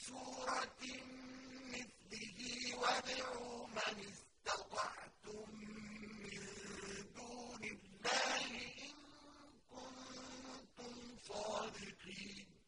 بسورة مثله وادعوا من استطعتم من دون الله إن كنتم صادقين.